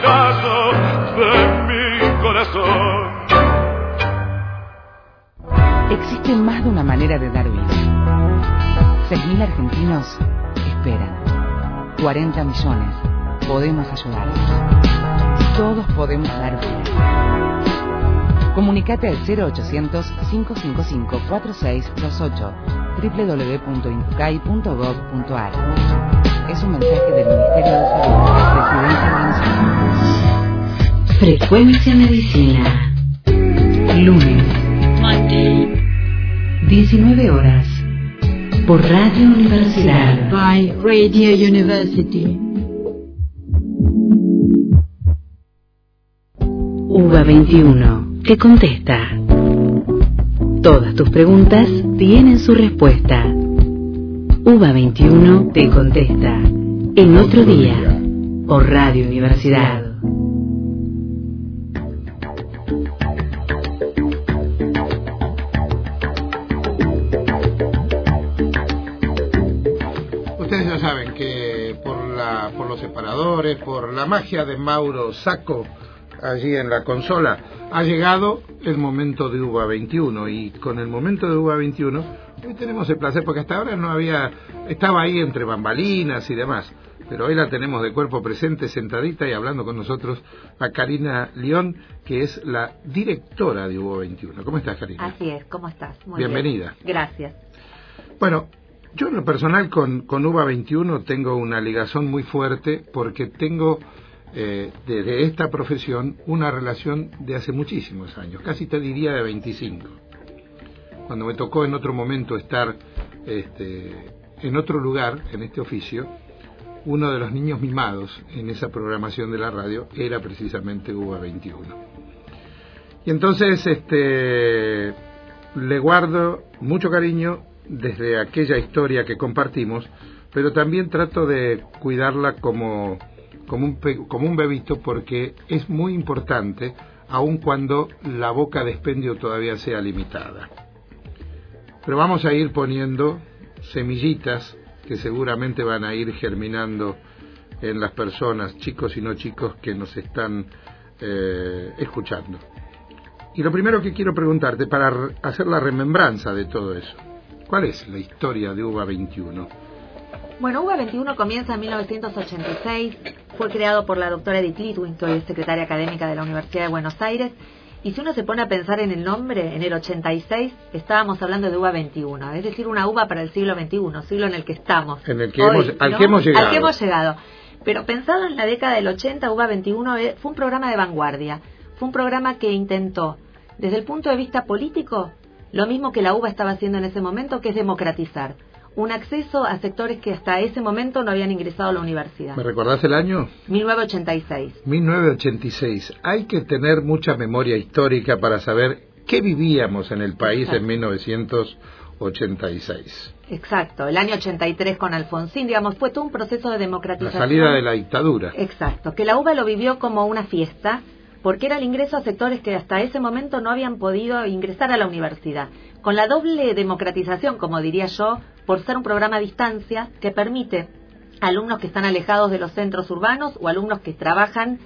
pedazo de mi corazón. Existe más de una manera de dar vida. 6.000 argentinos esperan. 40 millones. Podemos ayudarlos. Todos podemos dar vida. Comunicate al 0800-555-4628 www.incucay.gov.ar Es un mensaje del Ministerio de Salud, Presidencia de Frecuencia Medicina. Lunes. 19 horas. Por Radio Universidad. By Radio University. UBA 21 te contesta. Todas tus preguntas tienen su respuesta. UBA 21 te contesta. En otro día. Por Radio Universidad. Ustedes ya saben que por, la, por los separadores, por la magia de Mauro Saco allí en la consola, ha llegado el momento de UBA 21 y con el momento de UBA 21 hoy tenemos el placer porque hasta ahora no había, estaba ahí entre bambalinas y demás, pero hoy la tenemos de cuerpo presente, sentadita y hablando con nosotros a Karina León, que es la directora de UBA 21. ¿Cómo estás, Karina? Así es, ¿cómo estás? Muy Bienvenida. bien. Gracias. Bueno, yo en lo personal con, con UBA 21 tengo una ligación muy fuerte porque tengo eh, desde esta profesión una relación de hace muchísimos años, casi te diría de 25. Cuando me tocó en otro momento estar este, en otro lugar, en este oficio, uno de los niños mimados en esa programación de la radio era precisamente UBA 21. Y entonces este, le guardo mucho cariño desde aquella historia que compartimos, pero también trato de cuidarla como un bebito porque es muy importante aun cuando la boca de expendio todavía sea limitada. Pero vamos a ir poniendo semillitas que seguramente van a ir germinando en las personas, chicos y no chicos, que nos están eh, escuchando. Y lo primero que quiero preguntarte, para hacer la remembranza de todo eso, ¿cuál es la historia de UBA 21? Bueno, UBA 21 comienza en 1986, fue creado por la doctora Edith Litwin, que hoy es secretaria académica de la Universidad de Buenos Aires, y si uno se pone a pensar en el nombre, en el 86 estábamos hablando de UBA 21, es decir, una UBA para el siglo XXI, siglo en el que estamos. En el que hemos, al ¿no? que hemos llegado. Al que hemos llegado. Pero pensado en la década del 80, UBA 21 eh, fue un programa de vanguardia, fue un programa que intentó, desde el punto de vista político, lo mismo que la UBA estaba haciendo en ese momento, que es democratizar un acceso a sectores que hasta ese momento no habían ingresado a la universidad. ¿Me recordás el año? 1986. 1986. Hay que tener mucha memoria histórica para saber qué vivíamos en el país Exacto. en 1986. Exacto, el año 83 con Alfonsín, digamos, fue todo un proceso de La democratización. salida de la dictadura. Exacto, que la UBA lo vivió como una fiesta, porque era el ingreso a sectores que hasta ese momento no habían podido ingresar a la universidad. Con la doble democratización, como diría yo, por ser un programa a distancia que permite a alumnos que están alejados de los centros urbanos o alumnos que trabajan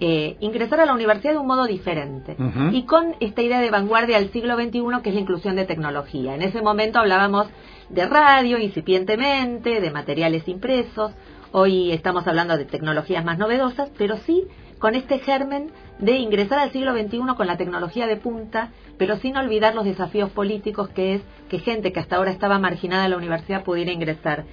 eh, ingresar a la universidad de un modo diferente. Y con esta idea de vanguardia del siglo XXI, que es la inclusión de tecnología. En ese momento hablábamos de radio incipientemente, de materiales impresos. Hoy estamos hablando de tecnologías más novedosas, pero sí con este germen de ingresar al siglo XXI con la tecnología de punta, pero sin olvidar los desafíos políticos que es que gente que hasta ahora estaba marginada de la universidad pudiera ingresar.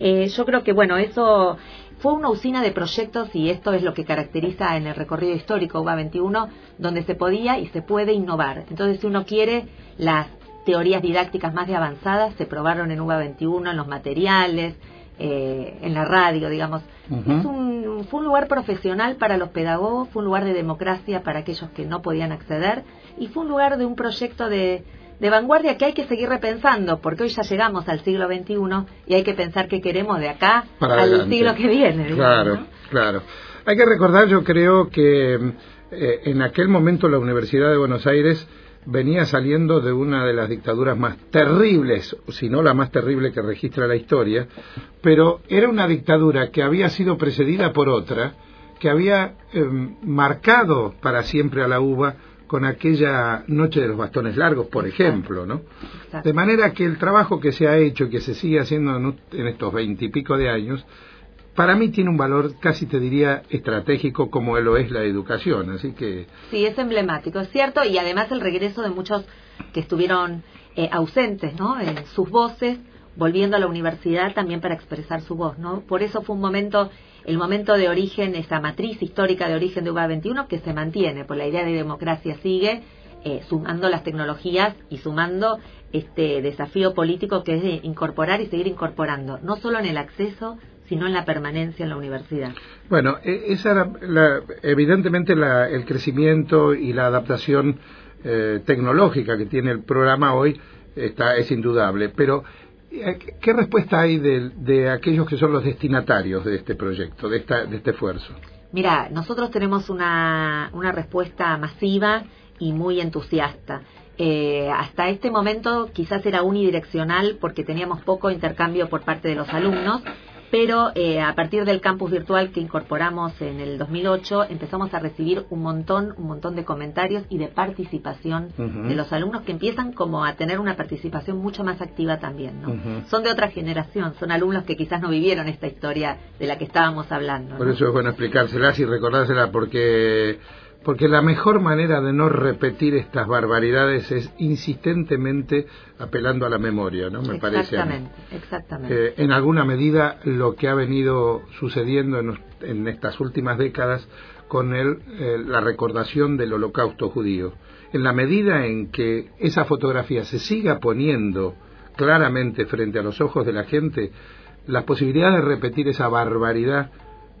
Eh, yo creo que, bueno, eso fue una usina de proyectos y esto es lo que caracteriza en el recorrido histórico UBA 21, donde se podía y se puede innovar. Entonces, si uno quiere, las teorías didácticas más de avanzadas se probaron en UBA 21, en los materiales, eh, en la radio, digamos. Es un, fue un lugar profesional para los pedagogos, fue un lugar de democracia para aquellos que no podían acceder y fue un lugar de un proyecto de, de vanguardia que hay que seguir repensando, porque hoy ya llegamos al siglo XXI y hay que pensar qué queremos de acá al siglo que viene. claro, claro. Hay que recordar, yo creo que eh, en aquel momento la Universidad de Buenos Aires venía saliendo de una de las dictaduras más terribles, si no la más terrible que registra la historia, pero era una dictadura que había sido precedida por otra, que había em, marcado para siempre a la UBA con aquella noche de los bastones largos, por ejemplo, ¿no? De manera que el trabajo que se ha hecho y que se sigue haciendo en estos veintipico de años para mí tiene un valor casi te diría estratégico como lo es la educación, así que sí es emblemático, es cierto y además el regreso de muchos que estuvieron eh, ausentes, ¿no? En sus voces volviendo a la universidad también para expresar su voz, ¿no? Por eso fue un momento el momento de origen, esa matriz histórica de origen de UBA 21 que se mantiene, por la idea de democracia sigue eh, sumando las tecnologías y sumando este desafío político que es de incorporar y seguir incorporando, no solo en el acceso, sino en la permanencia en la universidad. Bueno, e, esa era la, evidentemente la, el crecimiento y la adaptación eh, tecnológica que tiene el programa hoy está, es indudable, pero eh, ¿qué respuesta hay de, de aquellos que son los destinatarios de este proyecto, de, esta, de este esfuerzo? Mira, nosotros tenemos una, una respuesta masiva y muy entusiasta. Eh, hasta este momento quizás era unidireccional porque teníamos poco intercambio por parte de los alumnos pero eh, a partir del campus virtual que incorporamos en el 2008 empezamos a recibir un montón, un montón de comentarios y de participación de los alumnos que empiezan como a tener una participación mucho más activa también, ¿no? Son de otra generación, son alumnos que quizás no vivieron esta historia de la que estábamos hablando. Por eso es bueno explicárselas y recordárselas porque porque la mejor manera de no repetir estas barbaridades es insistentemente apelando a la memoria, ¿no? Me parece. Exactamente, exactamente. Eh, en alguna medida lo que ha venido sucediendo en, estas últimas décadas con el, eh, la recordación del holocausto judío. En la medida en que esa fotografía se siga poniendo claramente frente a los ojos de la gente, las posibilidades de repetir esa barbaridad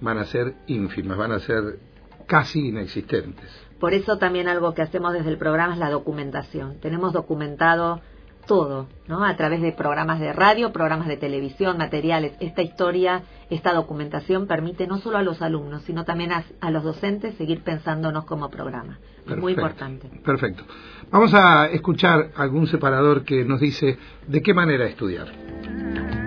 van a ser ínfimas, van a ser casi inexistentes. Por eso también algo que hacemos desde el programa es la documentación. Tenemos documentado todo, ¿no? A través de programas de radio, programas de televisión, materiales. Esta historia, esta documentación permite no solo a los alumnos, sino también a, los docentes seguir pensándonos como programa. Es muy importante. Perfecto. Vamos a escuchar algún separador que nos dice de qué manera estudiar.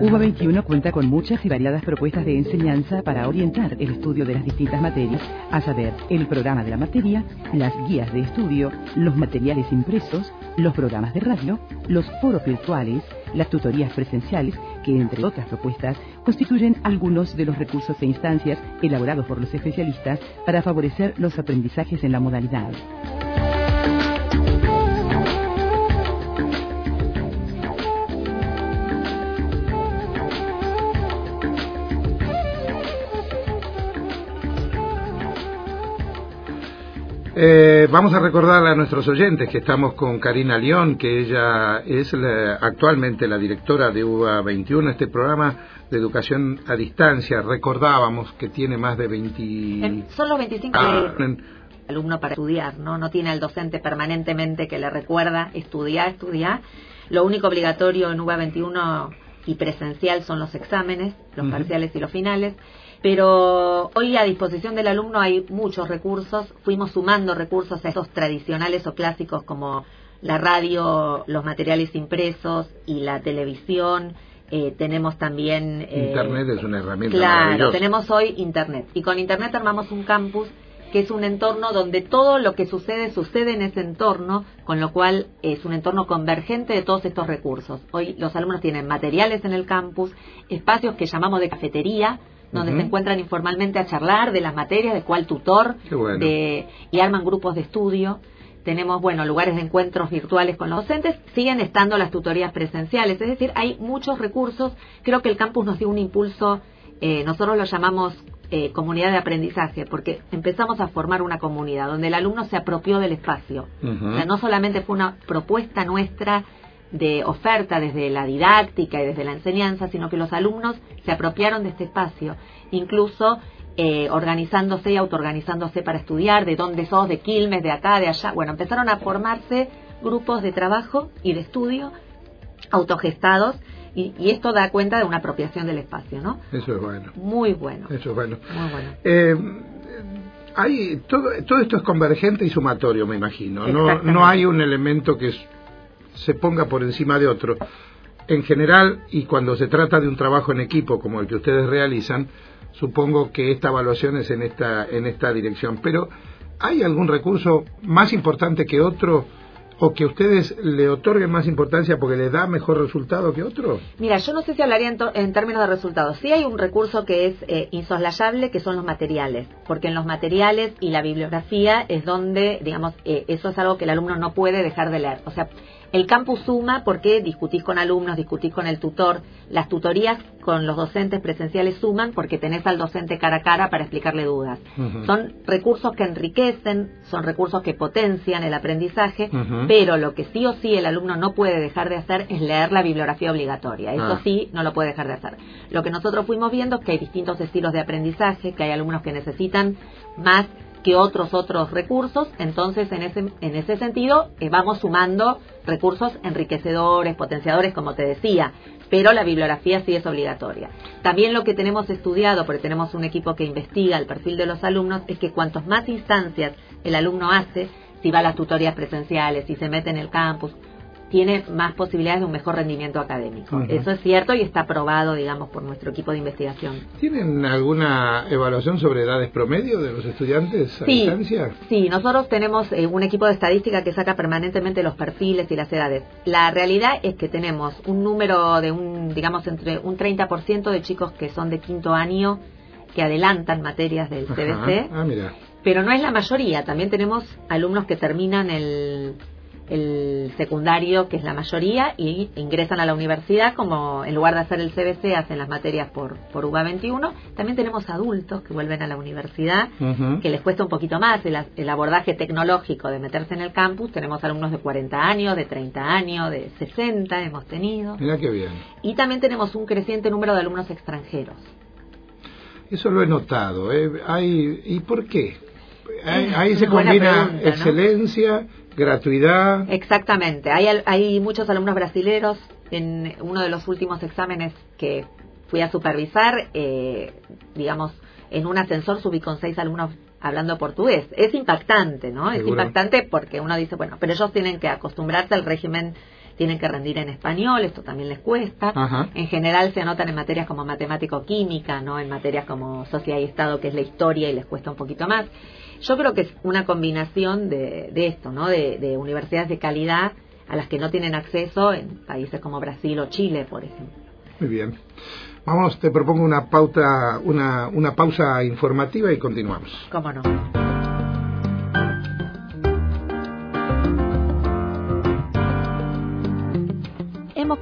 UBA 21 cuenta con muchas y variadas propuestas de enseñanza para orientar el estudio de las distintas materias, a saber, el programa de la materia, las guías de estudio, los materiales impresos, los programas de radio, los foros virtuales, las tutorías presenciales, que entre otras propuestas constituyen algunos de los recursos e instancias elaborados por los especialistas para favorecer los aprendizajes en la modalidad. Eh, vamos a recordar a nuestros oyentes que estamos con Karina León, que ella es actualmente la directora de UBA 21, este programa de educación a distancia. Recordábamos que tiene más de 20... Son los 25 ah, alumnos para estudiar, ¿no? No tiene al docente permanentemente que le recuerda estudiar, estudiar. Lo único obligatorio en UBA 21 y presencial son los exámenes, los parciales y los finales pero hoy a disposición del alumno hay muchos recursos, fuimos sumando recursos a estos tradicionales o clásicos como la radio, los materiales impresos y la televisión. Eh, tenemos también... Eh, internet es una herramienta. Claro, tenemos hoy Internet. Y con Internet armamos un campus que es un entorno donde todo lo que sucede sucede en ese entorno, con lo cual es un entorno convergente de todos estos recursos. Hoy los alumnos tienen materiales en el campus, espacios que llamamos de cafetería, donde se encuentran informalmente a charlar de las materias, de cuál tutor, de, y arman grupos de estudio. Tenemos, bueno, lugares de encuentros virtuales con los docentes, siguen estando las tutorías presenciales, es decir, hay muchos recursos. Creo que el campus nos dio un impulso, eh, nosotros lo llamamos eh, comunidad de aprendizaje, porque empezamos a formar una comunidad donde el alumno se apropió del espacio. O sea, no solamente fue una propuesta nuestra de oferta desde la didáctica y desde la enseñanza, sino que los alumnos se apropiaron de este espacio, incluso eh, organizándose y autoorganizándose para estudiar, de dónde sos, de Quilmes, de acá, de allá. Bueno, empezaron a formarse grupos de trabajo y de estudio autogestados y, y, esto da cuenta de una apropiación del espacio, ¿no? Eso es bueno. Muy bueno. Eso es bueno. Muy bueno. Eh, hay, todo, todo esto es convergente y sumatorio, me imagino. No, no hay un elemento que se ponga por encima de otro. En general, y cuando se trata de un trabajo en equipo como el que ustedes realizan, supongo que esta evaluación es en esta, en esta dirección. Pero, ¿hay algún recurso más importante que otro? o que ustedes le otorguen más importancia porque le da mejor resultado que otro? Mira, yo no sé si hablaría en, en términos de resultados. Sí hay un recurso que es eh, insoslayable, que son los materiales, porque en los materiales y la bibliografía es donde, digamos, eh, eso es algo que el alumno no puede dejar de leer. O sea, el campus suma porque discutís con alumnos, discutís con el tutor. Las tutorías con los docentes presenciales suman porque tenés al docente cara a cara para explicarle dudas. Son recursos que enriquecen, son recursos que potencian el aprendizaje, pero lo que sí o sí el alumno no puede dejar de hacer es leer la bibliografía obligatoria. Eso Ah. sí, no lo puede dejar de hacer. Lo que nosotros fuimos viendo es que hay distintos estilos de aprendizaje, que hay alumnos que necesitan más que otros otros recursos, entonces en ese en ese sentido eh, vamos sumando recursos enriquecedores, potenciadores, como te decía, pero la bibliografía sí es obligatoria. También lo que tenemos estudiado, porque tenemos un equipo que investiga el perfil de los alumnos, es que cuantos más instancias el alumno hace, si va a las tutorías presenciales, si se mete en el campus, tiene más posibilidades de un mejor rendimiento académico. Eso es cierto y está probado, digamos, por nuestro equipo de investigación. ¿Tienen alguna evaluación sobre edades promedio de los estudiantes a Sí, distancia? sí, nosotros tenemos eh, un equipo de estadística que saca permanentemente los perfiles y las edades. La realidad es que tenemos un número de un, digamos, entre un 30% de chicos que son de quinto año que adelantan materias del. CBC, Ah, mira. pero no es la mayoría. También tenemos alumnos que terminan el, el secundario, que es la mayoría, y ingresan a la universidad, como en lugar de hacer el CBC, hacen las materias por, por UBA 21. También tenemos adultos que vuelven a la universidad que les cuesta un poquito más el, el abordaje tecnológico de meterse en el campus. Tenemos alumnos de 40 años, de 30 años, de 60 hemos tenido. Mira qué bien. Y también tenemos un creciente número de alumnos extranjeros. Eso lo he notado. ¿eh? Hay, ¿Y por qué? Ahí, ahí se combina pregunta, ¿no? Gratuidad. Exactamente. Hay, hay muchos alumnos brasileros. En uno de los últimos exámenes que fui a supervisar, eh, digamos, en un ascensor subí con seis alumnos hablando portugués. Es impactante, ¿no? Es impactante porque uno dice, bueno, pero ellos tienen que acostumbrarse al régimen, tienen que rendir en español, esto también les cuesta. Ajá. En general se anotan en materias como matemático-química, no en materias como sociedad y Estado, que es la historia y les cuesta un poquito más. Yo creo que es una combinación de, de esto, ¿no? De, de universidades de calidad a las que no tienen acceso en países como Brasil o Chile, por ejemplo. Muy bien. Vamos, te propongo una pauta, una, una pausa informativa y continuamos. ¿Cómo no?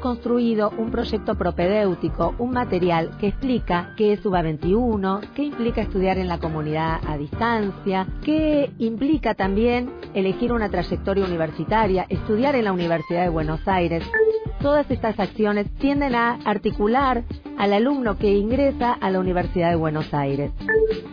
Construido un proyecto propedéutico, un material que explica qué es UBA 21, qué implica estudiar en la comunidad a distancia, qué implica también elegir una trayectoria universitaria, estudiar en la Universidad de Buenos Aires. Todas estas acciones tienden a articular al alumno que ingresa a la Universidad de Buenos Aires.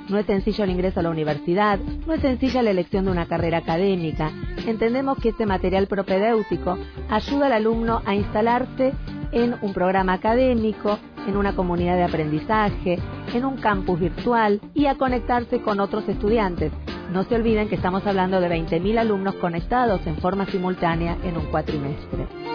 No es sencillo el ingreso a la universidad, no es sencilla la elección de una carrera académica. Entendemos que este material propedéutico ayuda al alumno a instalarse en un programa académico, en una comunidad de aprendizaje, en un campus virtual y a conectarse con otros estudiantes. No se olviden que estamos hablando de 20.000 alumnos conectados en forma simultánea en un cuatrimestre.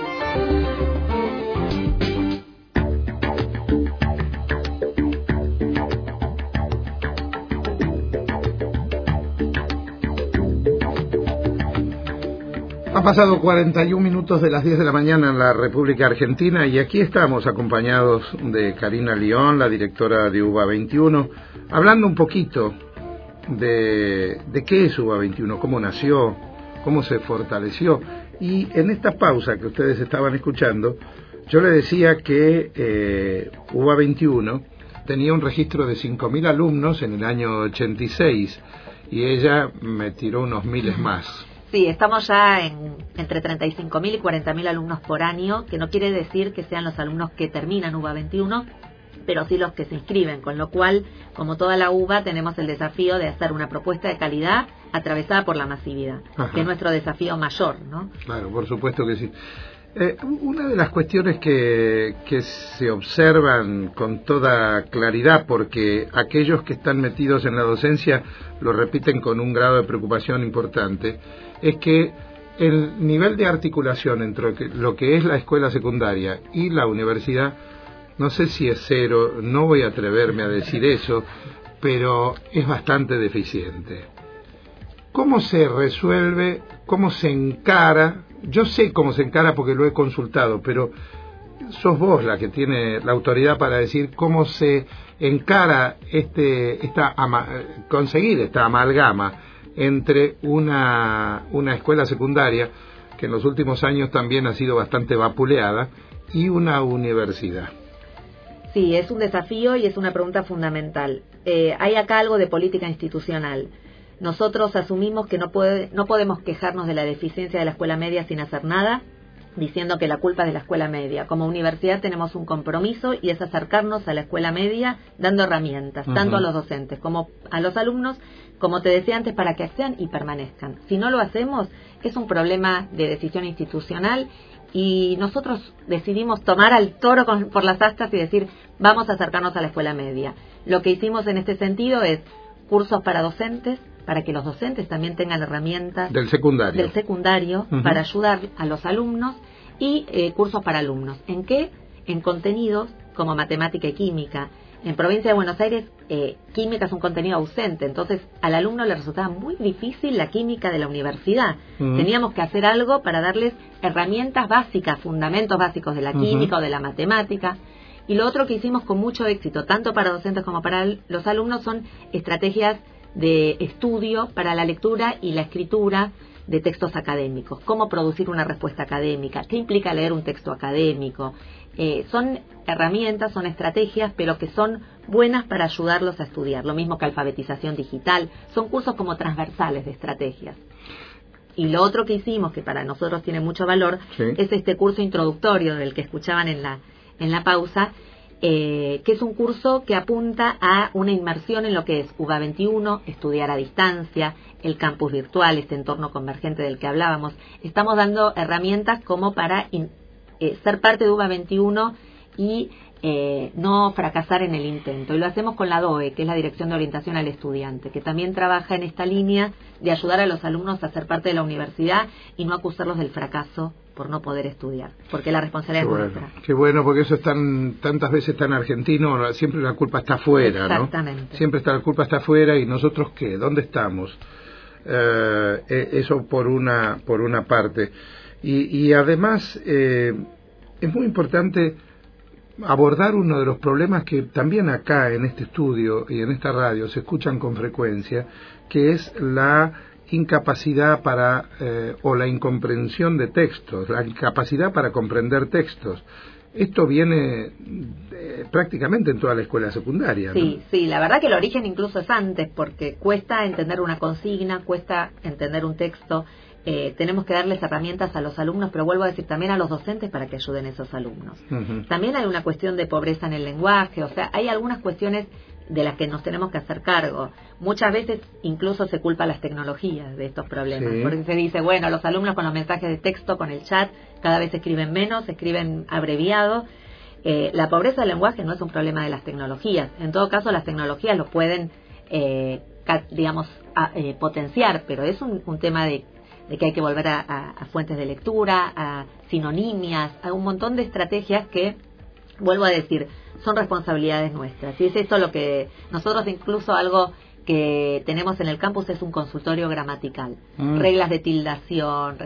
Han pasado 41 minutos de las 10 de la mañana en la República Argentina y aquí estamos acompañados de Karina León, la directora de UBA 21, hablando un poquito de, de qué es UBA 21, cómo nació, cómo se fortaleció. Y en esta pausa que ustedes estaban escuchando, yo le decía que eh, UBA 21 tenía un registro de 5.000 alumnos en el año 86 y ella me tiró unos miles más. Sí, estamos ya en entre 35.000 y 40.000 alumnos por año, que no quiere decir que sean los alumnos que terminan UBA 21, pero sí los que se inscriben, con lo cual, como toda la UBA, tenemos el desafío de hacer una propuesta de calidad atravesada por la masividad, que es nuestro desafío mayor, ¿no? Claro, por supuesto que sí. Eh, una de las cuestiones que, que se observan con toda claridad, porque aquellos que están metidos en la docencia lo repiten con un grado de preocupación importante, es que el nivel de articulación entre lo que es la escuela secundaria y la universidad, no sé si es cero, no voy a atreverme a decir eso, pero es bastante deficiente. ¿Cómo se resuelve, cómo se encara? Yo sé cómo se encara porque lo he consultado, pero sos vos la que tiene la autoridad para decir cómo se encara este, esta conseguir esta amalgama entre una, una escuela secundaria, que en los últimos años también ha sido bastante vapuleada, y una universidad. Sí, es un desafío y es una pregunta fundamental. Eh, hay acá algo de política institucional. Nosotros asumimos que no, puede, no podemos quejarnos de la deficiencia de la escuela media sin hacer nada, diciendo que la culpa es de la escuela media. Como universidad tenemos un compromiso y es acercarnos a la escuela media dando herramientas, tanto a los docentes como a los alumnos, como te decía antes, para que accedan y permanezcan. Si no lo hacemos, es un problema de decisión institucional y nosotros decidimos tomar al toro por las astas y decir, vamos a acercarnos a la escuela media. Lo que hicimos en este sentido es cursos para docentes, para que los docentes también tengan herramientas del secundario, del secundario para ayudar a los alumnos y eh, cursos para alumnos. ¿En qué? En contenidos como matemática y química. En provincia de Buenos Aires, eh, química es un contenido ausente, entonces al alumno le resultaba muy difícil la química de la universidad. Teníamos que hacer algo para darles herramientas básicas, fundamentos básicos de la química o de la matemática. Y lo otro que hicimos con mucho éxito, tanto para docentes como para los alumnos, son estrategias de estudio para la lectura y la escritura de textos académicos, cómo producir una respuesta académica, qué implica leer un texto académico. Eh, son herramientas, son estrategias, pero que son buenas para ayudarlos a estudiar. Lo mismo que alfabetización digital, son cursos como transversales de estrategias. Y lo otro que hicimos, que para nosotros tiene mucho valor, es este curso introductorio del que escuchaban en la, en la pausa, eh, que es un curso que apunta a una inmersión en lo que es UBA 21, estudiar a distancia, el campus virtual, este entorno convergente del que hablábamos. Estamos dando herramientas como para eh, ser parte de UBA 21 y eh, no fracasar en el intento. Y lo hacemos con la DOE, que es la Dirección de Orientación al Estudiante, que también trabaja en esta línea de ayudar a los alumnos a ser parte de la universidad y no acusarlos del fracaso por no poder estudiar, porque la responsabilidad es nuestra. Qué bueno, porque eso es tan, tantas veces tan argentino, siempre la culpa está afuera, Exactamente. Siempre está la culpa está afuera y nosotros qué, ¿dónde estamos? Eh, e, eso por una, por una parte. Y, y además eh, es muy importante abordar uno de los problemas que también acá en este estudio y en esta radio se escuchan con frecuencia, que es la incapacidad para eh, o la incomprensión de textos, la incapacidad para comprender textos. Esto viene prácticamente en toda la escuela secundaria. Sí, sí, la verdad que el origen incluso es antes, porque cuesta entender una consigna, cuesta entender un texto. Eh, tenemos que darles herramientas a los alumnos, pero vuelvo a decir también a los docentes para que ayuden a esos alumnos. También hay una cuestión de pobreza en el lenguaje, o sea, hay algunas cuestiones de las que nos tenemos que hacer cargo. Muchas veces incluso se culpa a las tecnologías de estos problemas, porque se dice, bueno, los alumnos con los mensajes de texto, con el chat, cada vez escriben menos, escriben abreviado. Eh, la pobreza del lenguaje no es un problema de las tecnologías. En todo caso, las tecnologías lo pueden, eh, digamos, eh, potenciar, pero es un, tema de, que hay que volver a, a, fuentes de lectura, a sinonimias, a un montón de estrategias que, vuelvo a decir, son responsabilidades nuestras. Y es eso lo que nosotros incluso algo que tenemos en el campus es un consultorio gramatical, mm. reglas de tildación,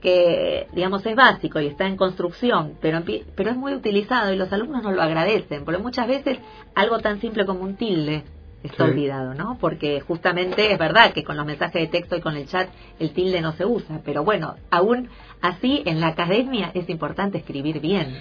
que digamos es básico y está en construcción, pero, pero es muy utilizado y los alumnos no lo agradecen, porque muchas veces algo tan simple como un tilde está olvidado, ¿no? Porque justamente es verdad que con los mensajes de texto y con el chat el tilde no se usa, pero bueno, aún así en la academia es importante escribir bien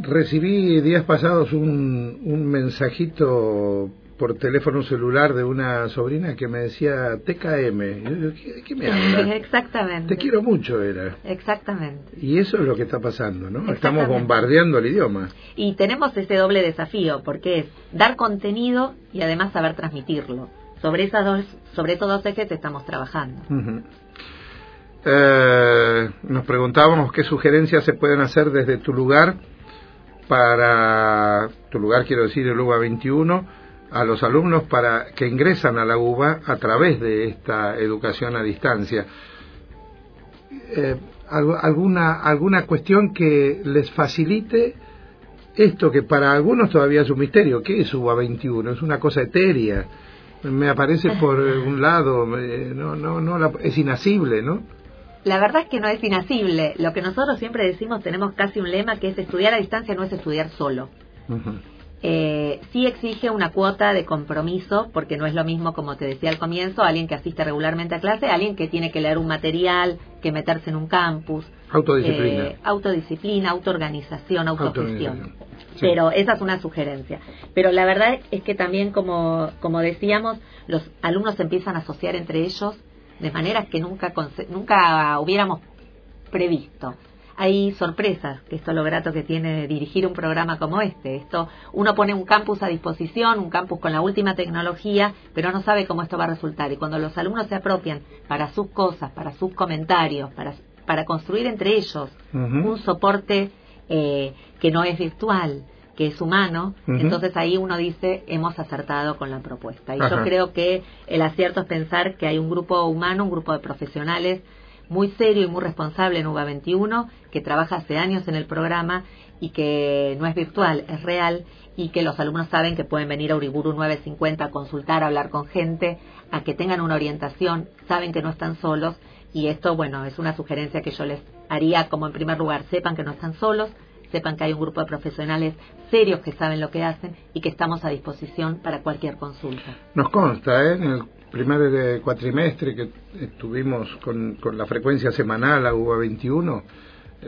recibí días pasados un, un mensajito por teléfono celular de una sobrina que me decía TKM. ¿De qué me habla? Exactamente. Te quiero mucho, era. Exactamente. Y eso es lo que está pasando, ¿no? Estamos bombardeando el idioma. Y tenemos ese doble desafío, porque es dar contenido y además saber transmitirlo. Sobre esas dos, sobre estos dos ejes estamos trabajando. eh, nos preguntábamos qué sugerencias se pueden hacer desde tu lugar para tu lugar, quiero decir, el UBA 21 a los alumnos para que ingresan a la UBA a través de esta educación a distancia. Eh, alguna, alguna cuestión que les facilite esto que para algunos todavía es un misterio. ¿Qué es UBA 21? Es una cosa etérea. Me aparece por un lado, no, no, no, es inasible, ¿no? La verdad es que no es inasible. Lo que nosotros siempre decimos, tenemos casi un lema que es estudiar a distancia no es estudiar solo eh, sí exige una cuota de compromiso, porque no es lo mismo, como te decía al comienzo, alguien que asiste regularmente a clase, alguien que tiene que leer un material, que meterse en un campus. Autodisciplina. Eh, autodisciplina, autoorganización, autogestión. Pero esa es una sugerencia. Pero la verdad es que también, como, como decíamos, los alumnos empiezan a asociar entre ellos de maneras que nunca, nunca hubiéramos previsto hay sorpresas, que esto es lo grato que tiene dirigir un programa como este. Esto, uno pone un campus a disposición, un campus con la última tecnología, pero no sabe cómo esto va a resultar. Y cuando los alumnos se apropian para sus cosas, para sus comentarios, para, para construir entre ellos un soporte eh, que no es virtual, que es humano, entonces ahí uno dice, hemos acertado con la propuesta. Y yo creo que el acierto es pensar que hay un grupo humano, un grupo de profesionales muy serio y muy responsable en UBA 21, que trabaja hace años en el programa y que no es virtual, es real y que los alumnos saben que pueden venir a Uriburu 950 a consultar, a hablar con gente, a que tengan una orientación, saben que no están solos y esto, bueno, es una sugerencia que yo les haría como en primer lugar, sepan que no están solos, sepan que hay un grupo de profesionales serios que saben lo que hacen y que estamos a disposición para cualquier consulta. Nos consta, ¿eh? Primer cuatrimestre que estuvimos con, con la frecuencia semanal a UBA 21,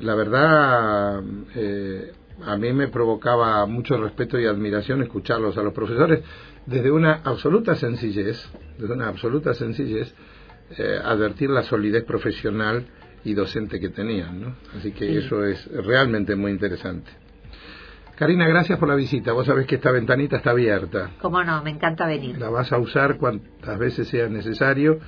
la verdad eh, a mí me provocaba mucho respeto y admiración escucharlos a los profesores desde una absoluta sencillez, desde una absoluta sencillez, eh, advertir la solidez profesional y docente que tenían, ¿no? Así que eso es realmente muy interesante. Karina, gracias por la visita. Vos sabés que esta ventanita está abierta. Cómo no, me encanta venir. La vas a usar cuantas veces sea necesario,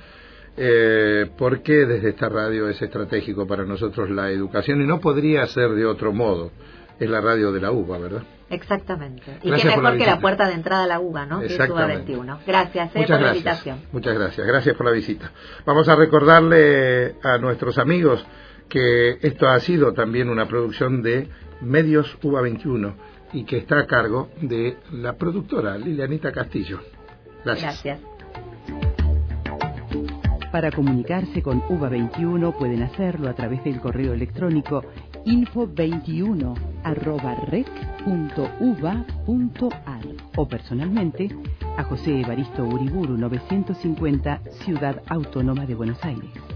eh, porque desde esta radio es estratégico para nosotros la educación y no podría ser de otro modo. Es la radio de la UBA, ¿verdad? Exactamente. Y qué mejor que la puerta de entrada a la UBA, ¿no? UBA 21. Gracias eh, por la invitación. Muchas gracias. Gracias por la visita. Vamos a recordarle a nuestros amigos que esto ha sido también una producción de Medios UBA 21 y que está a cargo de la productora Lilianita Castillo. Gracias. Gracias. Para comunicarse con UBA 21 pueden hacerlo a través del correo electrónico info21 o personalmente a José Evaristo Uriburu 950 Ciudad Autónoma de Buenos Aires.